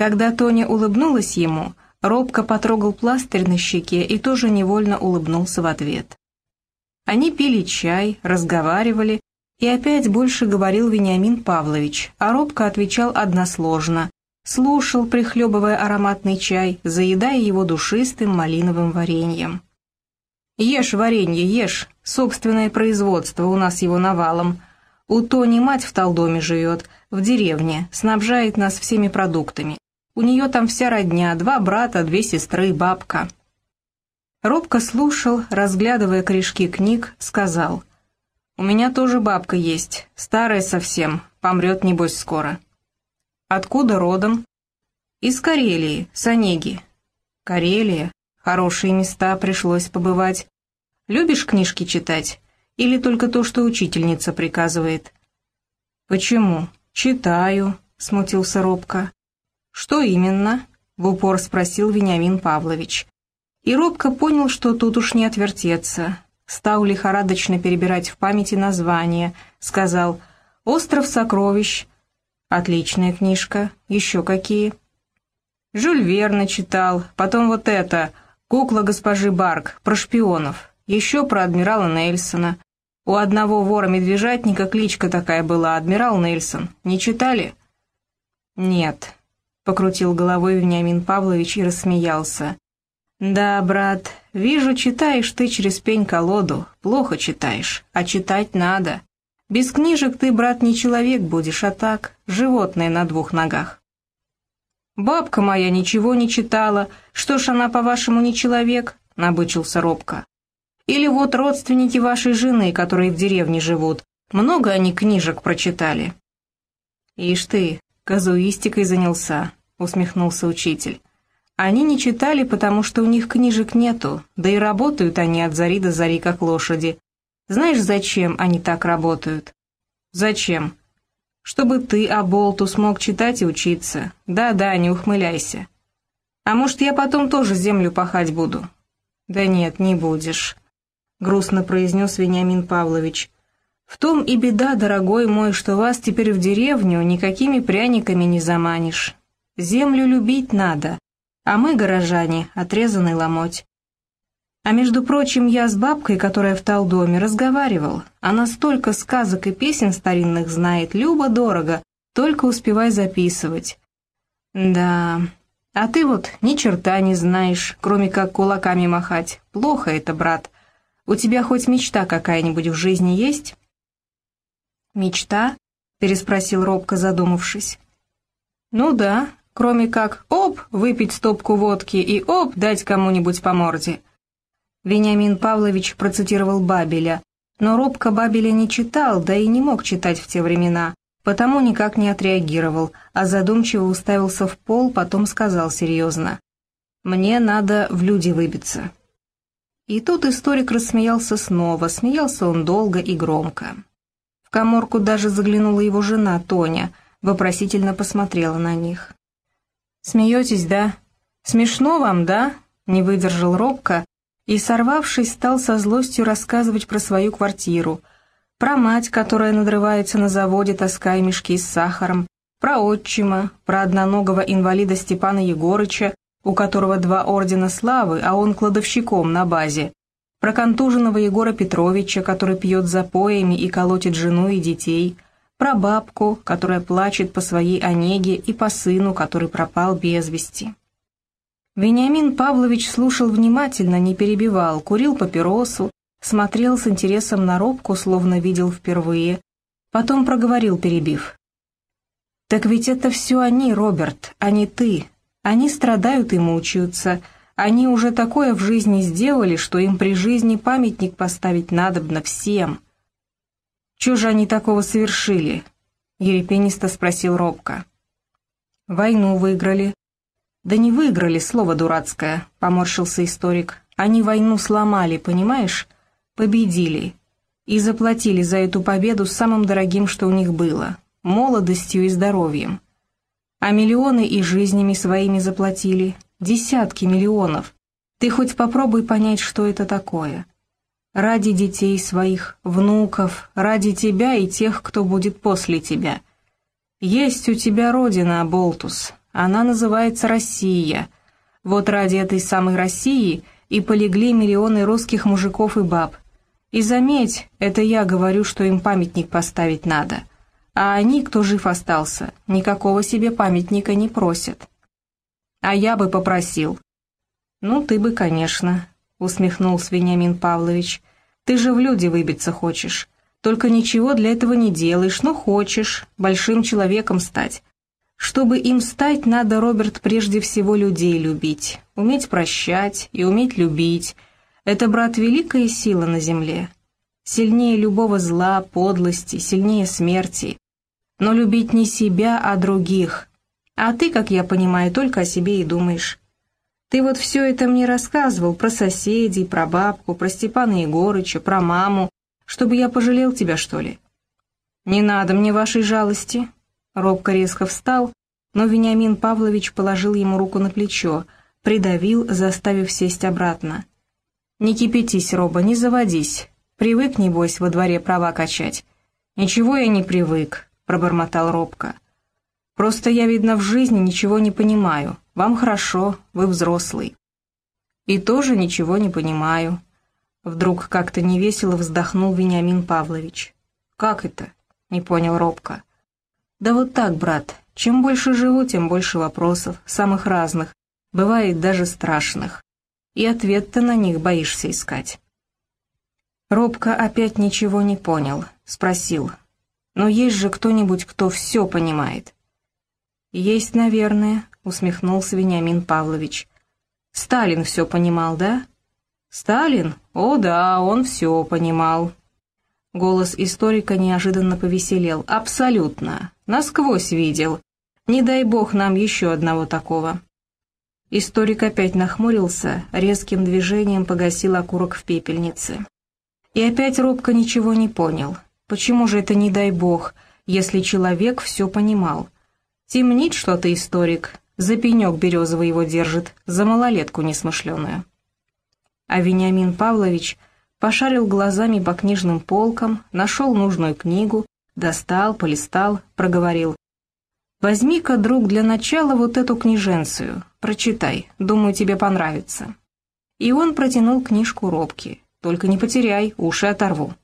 Когда Тоня улыбнулась ему, робко потрогал пластырь на щеке и тоже невольно улыбнулся в ответ. Они пили чай, разговаривали, и опять больше говорил Вениамин Павлович, а робко отвечал односложно, слушал, прихлебывая ароматный чай, заедая его душистым малиновым вареньем. «Ешь варенье, ешь, собственное производство, у нас его навалом. У Тони мать в Талдоме живет, в деревне, снабжает нас всеми продуктами. У нее там вся родня, два брата, две сестры, бабка». Робко слушал, разглядывая корешки книг, сказал, «У меня тоже бабка есть, старая совсем, помрет, небось, скоро». «Откуда родом?» «Из Карелии, с Онеги». «Карелия? Хорошие места пришлось побывать. Любишь книжки читать? Или только то, что учительница приказывает?» «Почему? Читаю», — смутился робко. «Что именно?» — в упор спросил Вениамин Павлович. И робко понял, что тут уж не отвертеться. Стал лихорадочно перебирать в памяти название. Сказал «Остров сокровищ». Отличная книжка. Еще какие? Жюль Верна читал. Потом вот это «Кукла госпожи Барк» про шпионов. Еще про адмирала Нельсона. У одного вора-медвежатника кличка такая была, адмирал Нельсон. Не читали? Нет, — покрутил головой Вениамин Павлович и рассмеялся. «Да, брат, вижу, читаешь ты через пень-колоду, плохо читаешь, а читать надо. Без книжек ты, брат, не человек будешь, а так, животное на двух ногах». «Бабка моя ничего не читала, что ж она, по-вашему, не человек?» — набычился робко. «Или вот родственники вашей жены, которые в деревне живут, много они книжек прочитали?» «Ишь ты, казуистикой занялся», — усмехнулся учитель. «Они не читали, потому что у них книжек нету, да и работают они от зари до зари, как лошади. Знаешь, зачем они так работают?» «Зачем?» «Чтобы ты, Аболту, смог читать и учиться. Да-да, не ухмыляйся. А может, я потом тоже землю пахать буду?» «Да нет, не будешь», — грустно произнес Вениамин Павлович. В том и беда, дорогой мой, что вас теперь в деревню никакими пряниками не заманишь. Землю любить надо, а мы, горожане, отрезанный ломоть. А между прочим, я с бабкой, которая в Талдоме, разговаривал. Она столько сказок и песен старинных знает, любо-дорого, только успевай записывать. Да, а ты вот ни черта не знаешь, кроме как кулаками махать. Плохо это, брат. У тебя хоть мечта какая-нибудь в жизни есть? «Мечта?» — переспросил робко, задумавшись. «Ну да, кроме как оп, выпить стопку водки и оп, дать кому-нибудь по морде». Вениамин Павлович процитировал Бабеля, но робко Бабеля не читал, да и не мог читать в те времена, потому никак не отреагировал, а задумчиво уставился в пол, потом сказал серьезно. «Мне надо в люди выбиться». И тут историк рассмеялся снова, смеялся он долго и громко. В коморку даже заглянула его жена, Тоня, вопросительно посмотрела на них. «Смеетесь, да? Смешно вам, да?» — не выдержал робко и, сорвавшись, стал со злостью рассказывать про свою квартиру, про мать, которая надрывается на заводе, таская мешки с сахаром, про отчима, про одноногого инвалида Степана Егорыча, у которого два ордена славы, а он кладовщиком на базе, про контуженного Егора Петровича, который пьет запоями и колотит жену и детей, про бабку, которая плачет по своей Онеге, и по сыну, который пропал без вести. Вениамин Павлович слушал внимательно, не перебивал, курил папиросу, смотрел с интересом на робку, словно видел впервые, потом проговорил, перебив. «Так ведь это все они, Роберт, а не ты. Они страдают и мучаются, они уже такое в жизни сделали, что им при жизни памятник поставить надобно всем. «Чего же они такого совершили?» — ерепенисто спросил робко. «Войну выиграли». «Да не выиграли, слово дурацкое», — поморщился историк. «Они войну сломали, понимаешь? Победили. И заплатили за эту победу самым дорогим, что у них было — молодостью и здоровьем. А миллионы и жизнями своими заплатили, Десятки миллионов. Ты хоть попробуй понять, что это такое. Ради детей своих, внуков, ради тебя и тех, кто будет после тебя. Есть у тебя родина, Болтус. Она называется Россия. Вот ради этой самой России и полегли миллионы русских мужиков и баб. И заметь, это я говорю, что им памятник поставить надо. А они, кто жив остался, никакого себе памятника не просят. А я бы попросил. Ну, ты бы, конечно, усмехнулся Вениамин Павлович. Ты же в люди выбиться хочешь. Только ничего для этого не делаешь, но хочешь большим человеком стать. Чтобы им стать, надо, Роберт, прежде всего людей любить, уметь прощать и уметь любить. Это, брат, великая сила на земле. Сильнее любого зла, подлости, сильнее смерти. Но любить не себя, а других. А ты, как я понимаю, только о себе и думаешь. Ты вот все это мне рассказывал про соседей, про бабку, про Степана Егорыча, про маму, чтобы я пожалел тебя, что ли? Не надо мне вашей жалости, Робко резко встал, но Вениамин Павлович положил ему руку на плечо, придавил, заставив сесть обратно. «Не кипятись, Роба, не заводись. Привык, небось, во дворе права качать». «Ничего я не привык», — пробормотал Робко. «Просто я, видно, в жизни ничего не понимаю. Вам хорошо, вы взрослый». «И тоже ничего не понимаю». Вдруг как-то невесело вздохнул Вениамин Павлович. «Как это?» — не понял Робко. «Да вот так, брат. Чем больше живу, тем больше вопросов, самых разных, бывает даже страшных. И ответ-то на них боишься искать». Робко опять ничего не понял, спросил. «Но есть же кто-нибудь, кто все понимает?» «Есть, наверное», — усмехнулся Вениамин Павлович. «Сталин все понимал, да?» «Сталин? О да, он все понимал», Голос историка неожиданно повеселел. «Абсолютно. Насквозь видел. Не дай бог нам еще одного такого». Историк опять нахмурился, резким движением погасил окурок в пепельнице. И опять робко ничего не понял. Почему же это не дай бог, если человек все понимал? Темнит что-то историк, за пенек березовый его держит, за малолетку несмышленую. А Вениамин Павлович — пошарил глазами по книжным полкам, нашел нужную книгу, достал, полистал, проговорил. «Возьми-ка, друг, для начала вот эту книженцию, прочитай, думаю, тебе понравится». И он протянул книжку Робки. «Только не потеряй, уши оторву».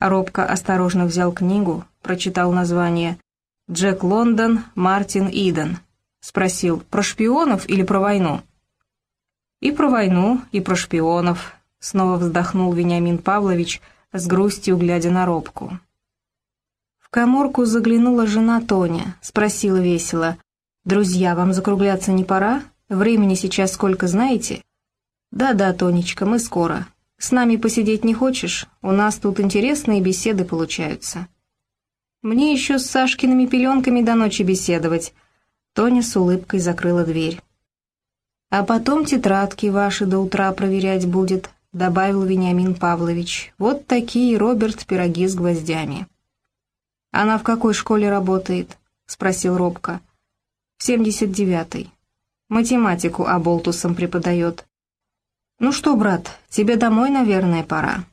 Робка осторожно взял книгу, прочитал название «Джек Лондон, Мартин Иден». Спросил, про шпионов или про войну? «И про войну, и про шпионов», Снова вздохнул Вениамин Павлович, с грустью глядя на робку. В коморку заглянула жена Тоня, спросила весело. «Друзья, вам закругляться не пора? Времени сейчас сколько знаете?» «Да-да, Тонечка, мы скоро. С нами посидеть не хочешь? У нас тут интересные беседы получаются». «Мне еще с Сашкиными пеленками до ночи беседовать». Тоня с улыбкой закрыла дверь. «А потом тетрадки ваши до утра проверять будет», — добавил Вениамин Павлович. «Вот такие, Роберт, пироги с гвоздями». «Она в какой школе работает?» — спросил Робко. «В семьдесят девятой. Математику оболтусом преподает». «Ну что, брат, тебе домой, наверное, пора?»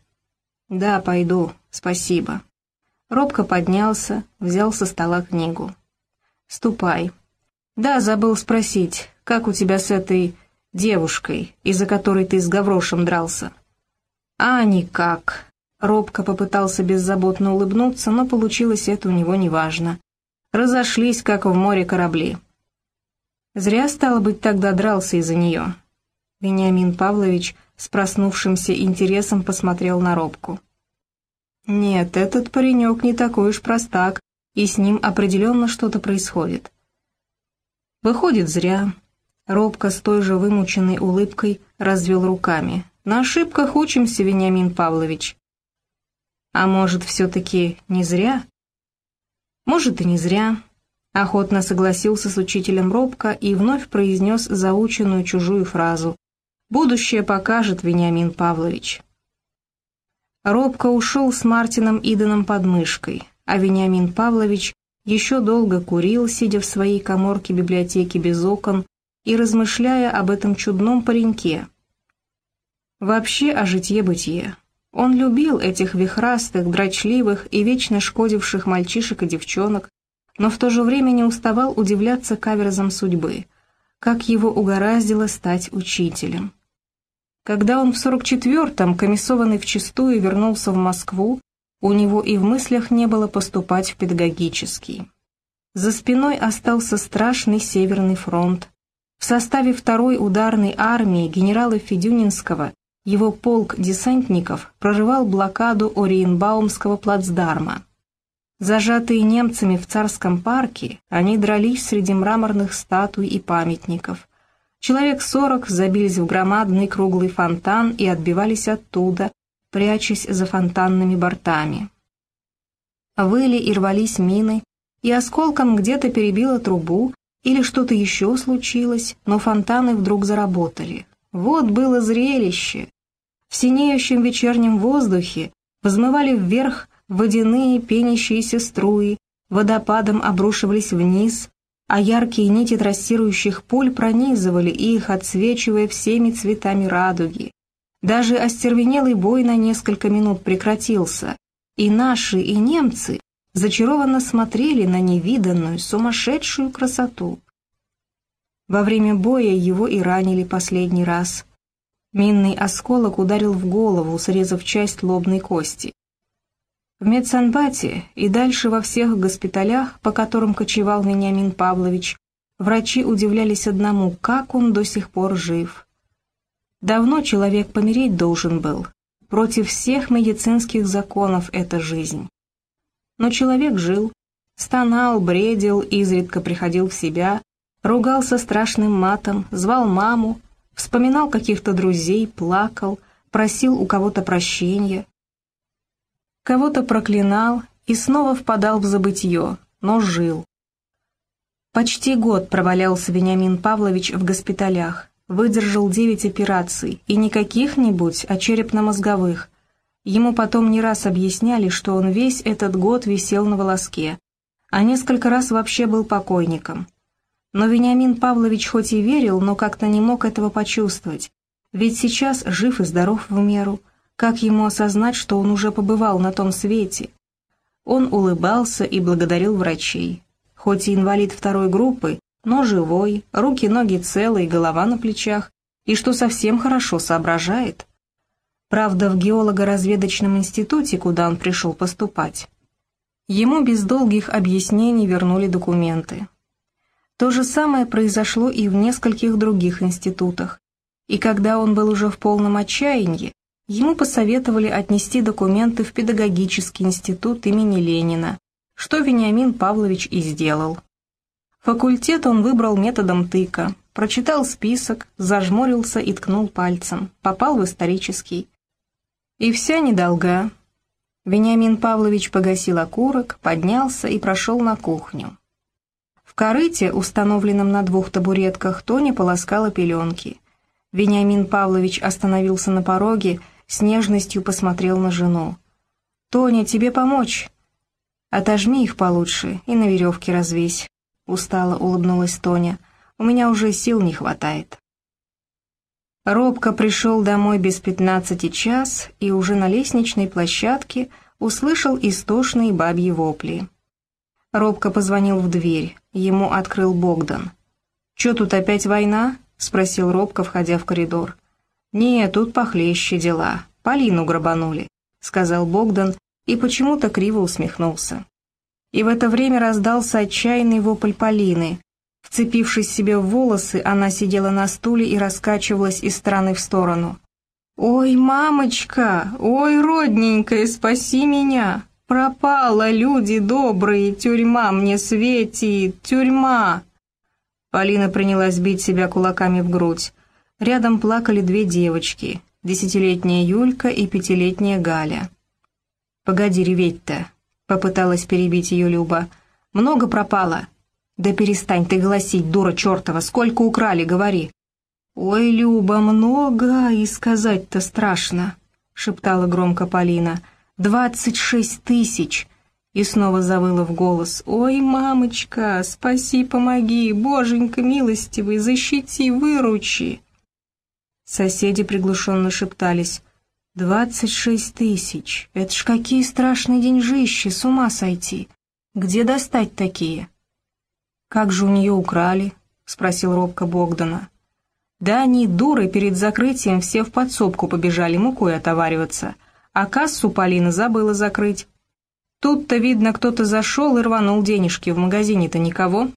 «Да, пойду, спасибо». Робко поднялся, взял со стола книгу. «Ступай». «Да, забыл спросить, как у тебя с этой девушкой, из-за которой ты с Гаврошем дрался?» «А никак». Робко попытался беззаботно улыбнуться, но получилось это у него неважно. Разошлись, как в море корабли. Зря, стало быть, тогда дрался из-за нее. Вениамин Павлович с проснувшимся интересом посмотрел на Робку. «Нет, этот паренек не такой уж простак, и с ним определенно что-то происходит». «Выходит, зря. Робко с той же вымученной улыбкой развел руками. «На ошибках учимся, Вениамин Павлович». «А может, все-таки не зря?» «Может, и не зря», — охотно согласился с учителем Робко и вновь произнес заученную чужую фразу. «Будущее покажет, Вениамин Павлович». Робко ушел с Мартином Иденом под мышкой, а Вениамин Павлович еще долго курил, сидя в своей коморке библиотеки без окон, и размышляя об этом чудном пареньке. Вообще о житье-бытие. Он любил этих вихрастых, дрочливых и вечно шкодивших мальчишек и девчонок, но в то же время не уставал удивляться каверзам судьбы, как его угораздило стать учителем. Когда он в 44-м, комиссованный в чистую, вернулся в Москву, у него и в мыслях не было поступать в педагогический. За спиной остался страшный Северный фронт. В составе второй ударной армии генерала Федюнинского его полк десантников прорывал блокаду Ориенбаумского плацдарма. Зажатые немцами в царском парке, они дрались среди мраморных статуй и памятников. Человек сорок забились в громадный круглый фонтан и отбивались оттуда, прячась за фонтанными бортами. Выли и рвались мины, и осколком где-то перебило трубу, или что-то еще случилось, но фонтаны вдруг заработали. Вот было зрелище! В синеющем вечернем воздухе взмывали вверх водяные пенящиеся струи, водопадом обрушивались вниз, а яркие нити трассирующих пуль пронизывали их, отсвечивая всеми цветами радуги. Даже остервенелый бой на несколько минут прекратился, и наши, и немцы зачарованно смотрели на невиданную, сумасшедшую красоту. Во время боя его и ранили последний раз. Минный осколок ударил в голову, срезав часть лобной кости. В медсанбате и дальше во всех госпиталях, по которым кочевал Вениамин Павлович, врачи удивлялись одному, как он до сих пор жив. Давно человек помереть должен был. Против всех медицинских законов эта жизнь. Но человек жил, стонал, бредил, изредка приходил в себя, ругался страшным матом, звал маму, вспоминал каких-то друзей, плакал, просил у кого-то прощения, кого-то проклинал и снова впадал в забытье, но жил. Почти год провалялся Вениамин Павлович в госпиталях, выдержал девять операций, и не каких-нибудь, а черепно-мозговых. Ему потом не раз объясняли, что он весь этот год висел на волоске, а несколько раз вообще был покойником. Но Вениамин Павлович хоть и верил, но как-то не мог этого почувствовать, ведь сейчас жив и здоров в меру, как ему осознать, что он уже побывал на том свете? Он улыбался и благодарил врачей. Хоть и инвалид второй группы, но живой, руки-ноги целые, голова на плечах, и что совсем хорошо соображает. Правда, в геолого-разведочном институте, куда он пришел поступать, ему без долгих объяснений вернули документы. То же самое произошло и в нескольких других институтах, и когда он был уже в полном отчаянии, Ему посоветовали отнести документы в педагогический институт имени Ленина, что Вениамин Павлович и сделал. Факультет он выбрал методом тыка, прочитал список, зажмурился и ткнул пальцем, попал в исторический. И вся недолга. Вениамин Павлович погасил окурок, поднялся и прошел на кухню. В корыте, установленном на двух табуретках, Тоня полоскала пеленки. Вениамин Павлович остановился на пороге с нежностью посмотрел на жену. «Тоня, тебе помочь?» «Отожми их получше и на веревке развесь», — устало улыбнулась Тоня. «У меня уже сил не хватает». Робко пришел домой без пятнадцати час и уже на лестничной площадке услышал истошные бабьи вопли. Робко позвонил в дверь, ему открыл Богдан. «Чё тут опять война?» — спросил Робко, входя в коридор. «Не, тут похлеще дела. Полину грабанули», — сказал Богдан и почему-то криво усмехнулся. И в это время раздался отчаянный вопль Полины. Вцепившись себе в волосы, она сидела на стуле и раскачивалась из стороны в сторону. «Ой, мамочка! Ой, родненькая, спаси меня! Пропала, люди добрые, тюрьма мне светит, тюрьма!» Полина принялась бить себя кулаками в грудь. Рядом плакали две девочки, десятилетняя Юлька и пятилетняя Галя. «Погоди реветь-то», — попыталась перебить ее Люба. «Много пропало?» «Да перестань ты гласить, дура чертова, сколько украли, говори». «Ой, Люба, много, и сказать-то страшно», — шептала громко Полина. «Двадцать шесть тысяч!» И снова завыла в голос. «Ой, мамочка, спаси, помоги, боженька милостивый, защити, выручи!» Соседи приглушенно шептались. «Двадцать шесть тысяч! Это ж какие страшные деньжищи, с ума сойти! Где достать такие?» «Как же у нее украли?» — спросил робко Богдана. «Да они, дуры, перед закрытием все в подсобку побежали мукой отовариваться, а кассу Полина забыла закрыть. Тут-то, видно, кто-то зашел и рванул денежки, в магазине-то никого».